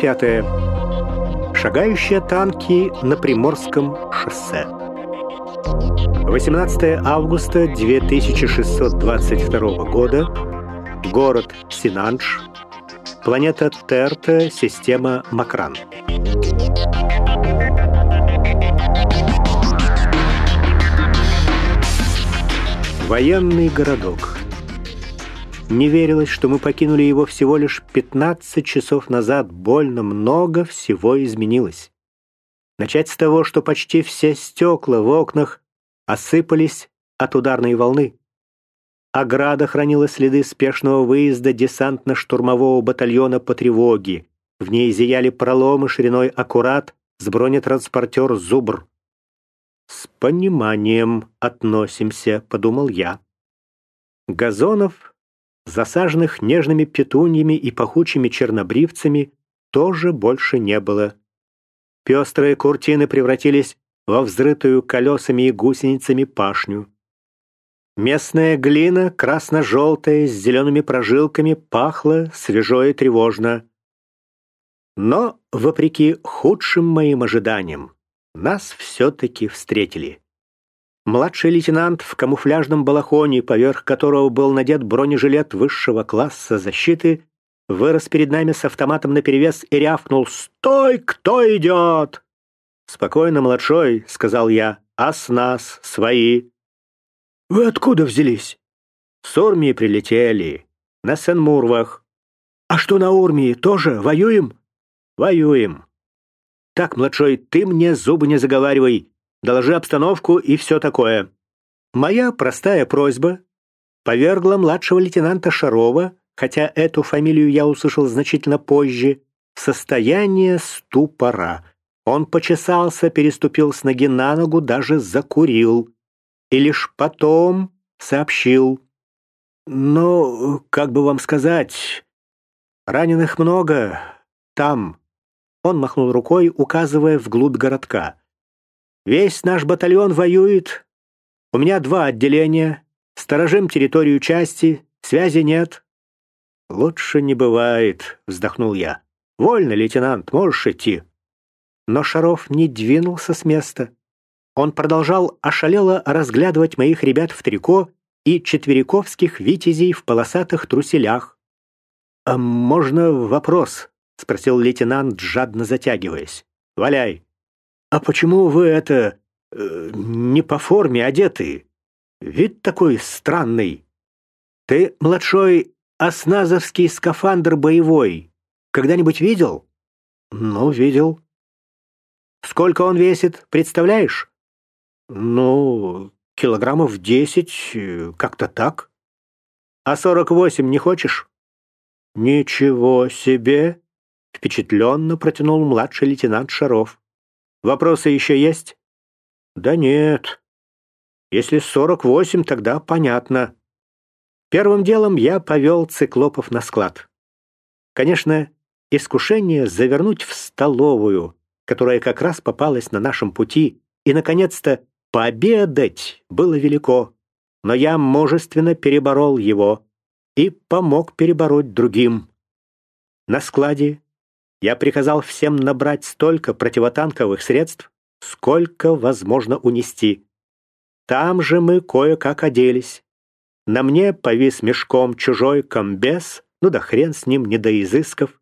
Глава. Шагающие танки на Приморском шоссе. 18 августа 2622 года. Город Синанж. Планета Терта, система Макран. Военный городок. Не верилось, что мы покинули его всего лишь 15 часов назад. Больно много всего изменилось. Начать с того, что почти все стекла в окнах осыпались от ударной волны. Ограда хранила следы спешного выезда десантно-штурмового батальона по тревоге. В ней зияли проломы шириной аккурат с бронетранспортер «Зубр». «С пониманием относимся», — подумал я. Газонов, засаженных нежными петуньями и пахучими чернобривцами, тоже больше не было. Пестрые куртины превратились во взрытую колесами и гусеницами пашню. Местная глина, красно-желтая, с зелеными прожилками, пахла свежо и тревожно. Но, вопреки худшим моим ожиданиям, нас все-таки встретили. Младший лейтенант в камуфляжном балахоне, поверх которого был надет бронежилет высшего класса защиты, вырос перед нами с автоматом наперевес и рявкнул «Стой, кто идет!» «Спокойно, младшой», — сказал я, — «а с нас свои». «Вы откуда взялись?» «С Урмии прилетели. На Сен-Мурвах». «А что на Урмии? Тоже воюем?» «Воюем». «Так, младшой, ты мне зубы не заговаривай. Доложи обстановку и все такое». Моя простая просьба повергла младшего лейтенанта Шарова, хотя эту фамилию я услышал значительно позже, в состояние ступора. Он почесался, переступил с ноги на ногу, даже закурил. И лишь потом сообщил. «Ну, как бы вам сказать, раненых много. Там». Он махнул рукой, указывая вглубь городка. «Весь наш батальон воюет. У меня два отделения. Сторожим территорию части. Связи нет». «Лучше не бывает», — вздохнул я. «Вольно, лейтенант, можешь идти». Но Шаров не двинулся с места. Он продолжал ошалело разглядывать моих ребят в трико и четвериковских витязей в полосатых труселях. «А можно вопрос?» — спросил лейтенант, жадно затягиваясь. «Валяй!» «А почему вы это... Э, не по форме одеты? Вид такой странный. Ты, младшой, осназовский скафандр боевой, когда-нибудь видел?» «Ну, видел», Сколько он весит, представляешь? Ну, килограммов десять, э, как-то так. А сорок восемь не хочешь? Ничего себе! Впечатленно протянул младший лейтенант Шаров. Вопросы еще есть? Да нет. Если сорок восемь, тогда понятно. Первым делом я повел циклопов на склад. Конечно, искушение завернуть в столовую которая как раз попалась на нашем пути, и, наконец-то, пообедать было велико. Но я мужественно переборол его и помог перебороть другим. На складе я приказал всем набрать столько противотанковых средств, сколько возможно унести. Там же мы кое-как оделись. На мне повис мешком чужой комбез, ну да хрен с ним, не до изысков.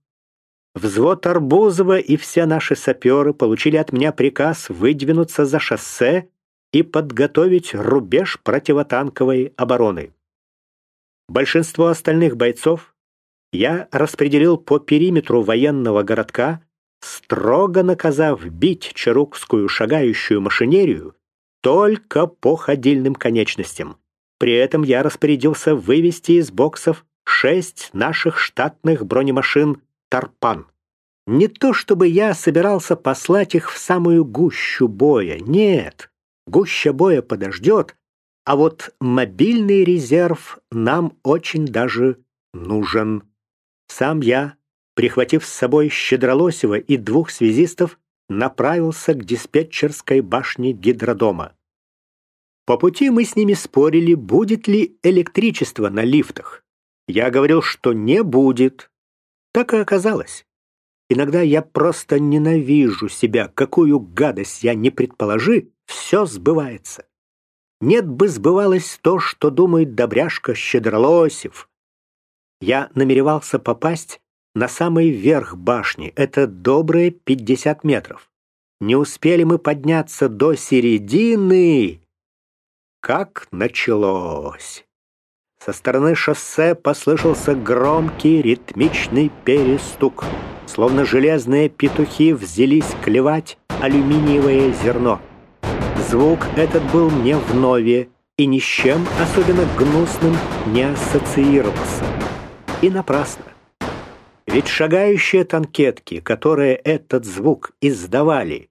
Взвод Арбузова и все наши саперы получили от меня приказ выдвинуться за шоссе и подготовить рубеж противотанковой обороны. Большинство остальных бойцов я распределил по периметру военного городка, строго наказав бить чарукскую шагающую машинерию только по ходильным конечностям. При этом я распорядился вывести из боксов шесть наших штатных бронемашин Тарпан. Не то чтобы я собирался послать их в самую гущу боя, нет, гуща боя подождет, а вот мобильный резерв нам очень даже нужен. Сам я, прихватив с собой Щедролосева и двух связистов, направился к диспетчерской башне гидродома. По пути мы с ними спорили, будет ли электричество на лифтах. Я говорил, что не будет, так и оказалось. Иногда я просто ненавижу себя, какую гадость я не предположи, все сбывается. Нет бы сбывалось то, что думает добряшка Щедролосев. Я намеревался попасть на самый верх башни, это добрые 50 метров. Не успели мы подняться до середины, как началось. Со стороны шоссе послышался громкий ритмичный перестук, словно железные петухи взялись клевать алюминиевое зерно. Звук этот был мне вновь и ни с чем особенно гнусным не ассоциировался. И напрасно. Ведь шагающие танкетки, которые этот звук издавали,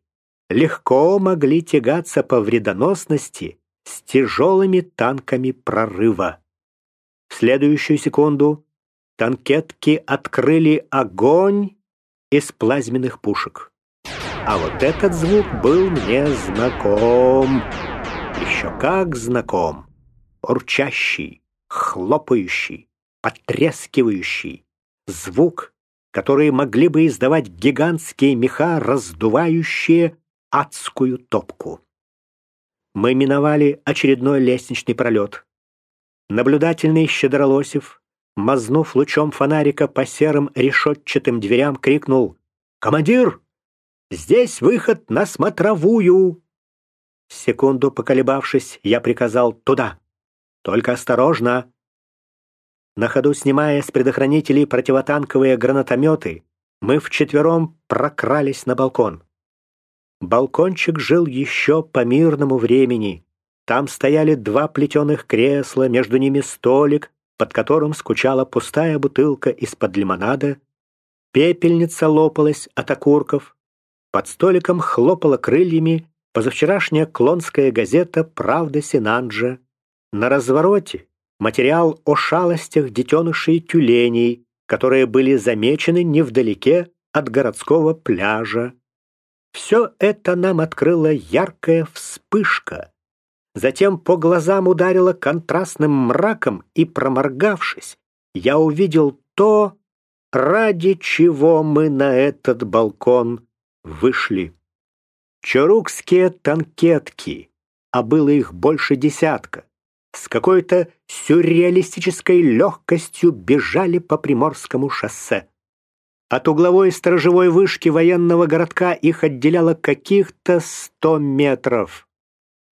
легко могли тягаться по вредоносности с тяжелыми танками прорыва. В следующую секунду танкетки открыли огонь из плазменных пушек. А вот этот звук был мне знаком. Еще как знаком. Урчащий, хлопающий, потрескивающий. Звук, который могли бы издавать гигантские меха, раздувающие адскую топку. Мы миновали очередной лестничный пролет. Наблюдательный Щедролосев, мазнув лучом фонарика по серым решетчатым дверям, крикнул «Командир, здесь выход на смотровую!» Секунду поколебавшись, я приказал «Туда! Только осторожно!» На ходу снимая с предохранителей противотанковые гранатометы, мы вчетвером прокрались на балкон. Балкончик жил еще по мирному времени. Там стояли два плетеных кресла, между ними столик, под которым скучала пустая бутылка из-под лимонада. Пепельница лопалась от окурков. Под столиком хлопала крыльями позавчерашняя клонская газета «Правда Синанджа». На развороте материал о шалостях детенышей тюленей, которые были замечены невдалеке от городского пляжа. Все это нам открыла яркая вспышка, Затем по глазам ударило контрастным мраком, и, проморгавшись, я увидел то, ради чего мы на этот балкон вышли. Чарукские танкетки, а было их больше десятка, с какой-то сюрреалистической легкостью бежали по Приморскому шоссе. От угловой сторожевой вышки военного городка их отделяло каких-то сто метров.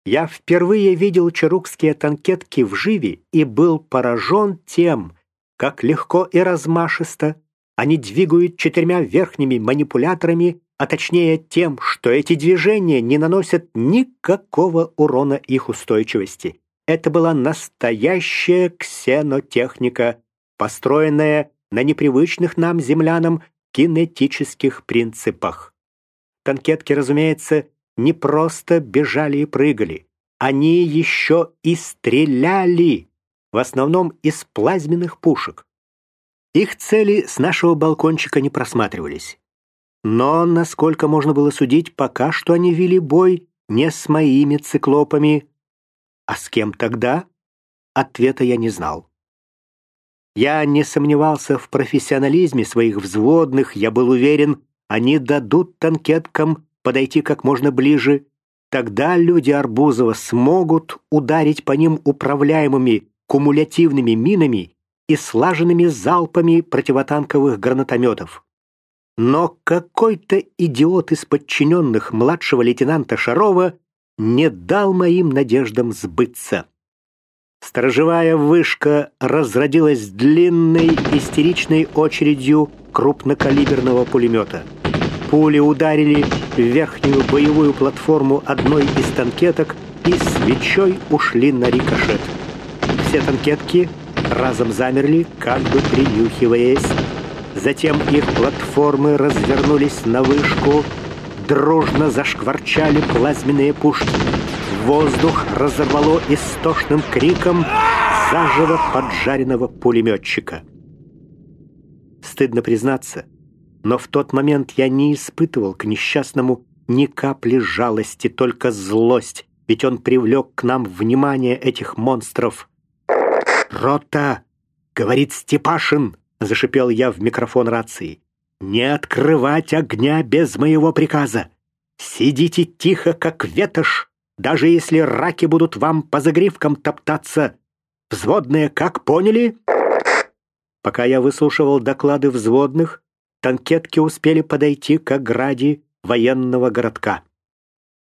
Я впервые видел чарукские танкетки в живе и был поражен тем, как легко и размашисто они двигают четырьмя верхними манипуляторами, а точнее тем, что эти движения не наносят никакого урона их устойчивости. Это была настоящая ксенотехника, построенная на непривычных нам землянам кинетических принципах. Танкетки, разумеется, не просто бежали и прыгали, они еще и стреляли, в основном из плазменных пушек. Их цели с нашего балкончика не просматривались. Но, насколько можно было судить, пока что они вели бой не с моими циклопами. А с кем тогда? Ответа я не знал. Я не сомневался в профессионализме своих взводных, я был уверен, они дадут танкеткам подойти как можно ближе, тогда люди Арбузова смогут ударить по ним управляемыми кумулятивными минами и слаженными залпами противотанковых гранатометов. Но какой-то идиот из подчиненных младшего лейтенанта Шарова не дал моим надеждам сбыться. Сторожевая вышка разродилась длинной истеричной очередью крупнокалиберного пулемета. Пули ударили в верхнюю боевую платформу одной из танкеток и свечой ушли на рикошет. Все танкетки разом замерли, как бы принюхиваясь. Затем их платформы развернулись на вышку, дружно зашкварчали плазменные пушки. Воздух разорвало истошным криком заживо поджаренного пулеметчика. Стыдно признаться — но в тот момент я не испытывал к несчастному ни капли жалости, только злость, ведь он привлек к нам внимание этих монстров. «Рота!» — говорит Степашин, — зашипел я в микрофон рации. Не открывать огня без моего приказа. Сидите тихо, как ветошь, даже если раки будут вам по загривкам топтаться. Взводные как поняли?» Пока я выслушивал доклады взводных, танкетки успели подойти к ограде военного городка.